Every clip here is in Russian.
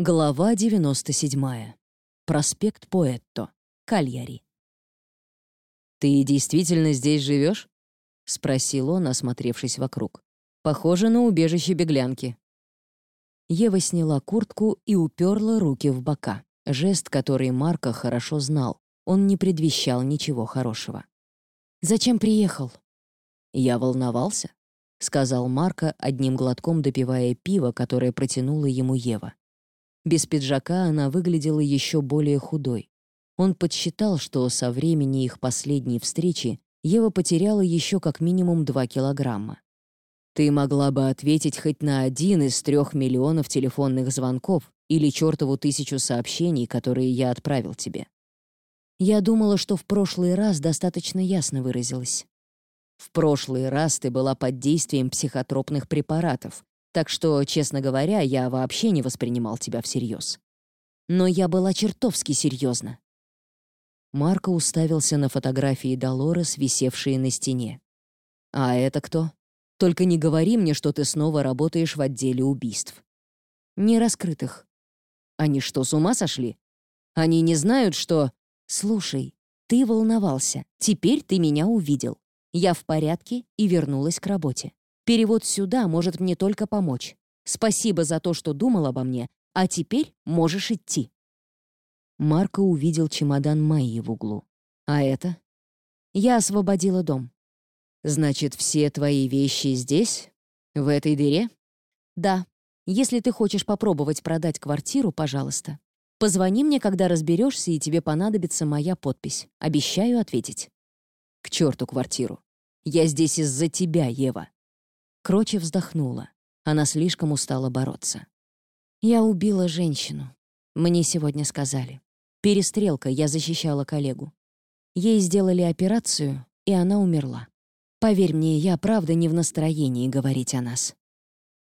Глава 97. Проспект Поэтто. Кальяри. «Ты действительно здесь живешь? спросил он, осмотревшись вокруг. «Похоже на убежище беглянки». Ева сняла куртку и уперла руки в бока. Жест, который Марко хорошо знал. Он не предвещал ничего хорошего. «Зачем приехал?» «Я волновался», — сказал Марко, одним глотком допивая пиво, которое протянула ему Ева. Без пиджака она выглядела еще более худой. Он подсчитал, что со времени их последней встречи Ева потеряла еще как минимум 2 килограмма. «Ты могла бы ответить хоть на один из трех миллионов телефонных звонков или чертову тысячу сообщений, которые я отправил тебе». Я думала, что в прошлый раз достаточно ясно выразилась. В прошлый раз ты была под действием психотропных препаратов, так что, честно говоря, я вообще не воспринимал тебя всерьез. Но я была чертовски серьезна. Марко уставился на фотографии Долорес, висевшие на стене. «А это кто? Только не говори мне, что ты снова работаешь в отделе убийств». «Не раскрытых». «Они что, с ума сошли? Они не знают, что...» «Слушай, ты волновался. Теперь ты меня увидел. Я в порядке и вернулась к работе. Перевод сюда может мне только помочь. Спасибо за то, что думал обо мне, а теперь можешь идти». Марко увидел чемодан Майи в углу. «А это?» «Я освободила дом». «Значит, все твои вещи здесь? В этой дыре?» «Да. Если ты хочешь попробовать продать квартиру, пожалуйста. Позвони мне, когда разберешься, и тебе понадобится моя подпись. Обещаю ответить». «К черту квартиру. Я здесь из-за тебя, Ева. Кроче вздохнула. Она слишком устала бороться. «Я убила женщину. Мне сегодня сказали. Перестрелка, я защищала коллегу. Ей сделали операцию, и она умерла. Поверь мне, я правда не в настроении говорить о нас.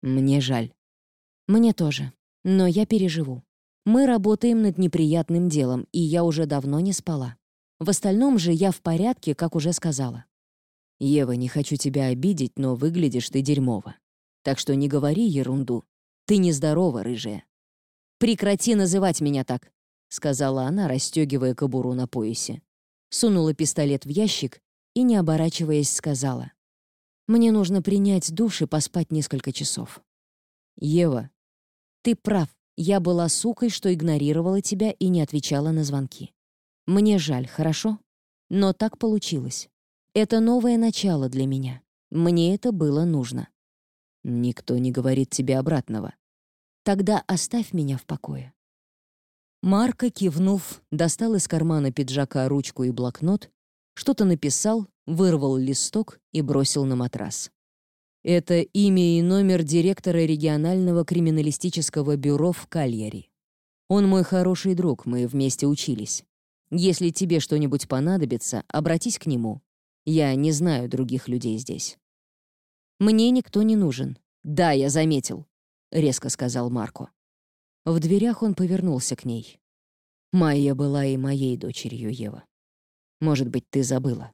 Мне жаль. Мне тоже. Но я переживу. Мы работаем над неприятным делом, и я уже давно не спала. В остальном же я в порядке, как уже сказала. «Ева, не хочу тебя обидеть, но выглядишь ты дерьмово. Так что не говори ерунду. Ты нездорова, рыжая». «Прекрати называть меня так», — сказала она, расстегивая кобуру на поясе. Сунула пистолет в ящик и, не оборачиваясь, сказала. «Мне нужно принять душ и поспать несколько часов». «Ева». «Ты прав. Я была сукой, что игнорировала тебя и не отвечала на звонки. Мне жаль, хорошо? Но так получилось. Это новое начало для меня. Мне это было нужно. Никто не говорит тебе обратного. Тогда оставь меня в покое. Марко, кивнув, достал из кармана пиджака ручку и блокнот, что-то написал, вырвал листок и бросил на матрас. Это имя и номер директора регионального криминалистического бюро в Кальяри. Он мой хороший друг, мы вместе учились. Если тебе что-нибудь понадобится, обратись к нему. Я не знаю других людей здесь. Мне никто не нужен. Да, я заметил, резко сказал Марко. В дверях он повернулся к ней. Майя была и моей дочерью, Ева. Может быть, ты забыла.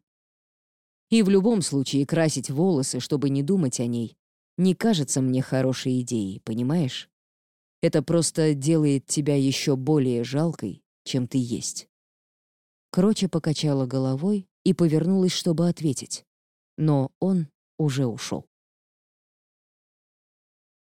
И в любом случае красить волосы, чтобы не думать о ней, не кажется мне хорошей идеей, понимаешь? Это просто делает тебя еще более жалкой, чем ты есть. Кроче покачала головой и повернулась, чтобы ответить. Но он уже ушел.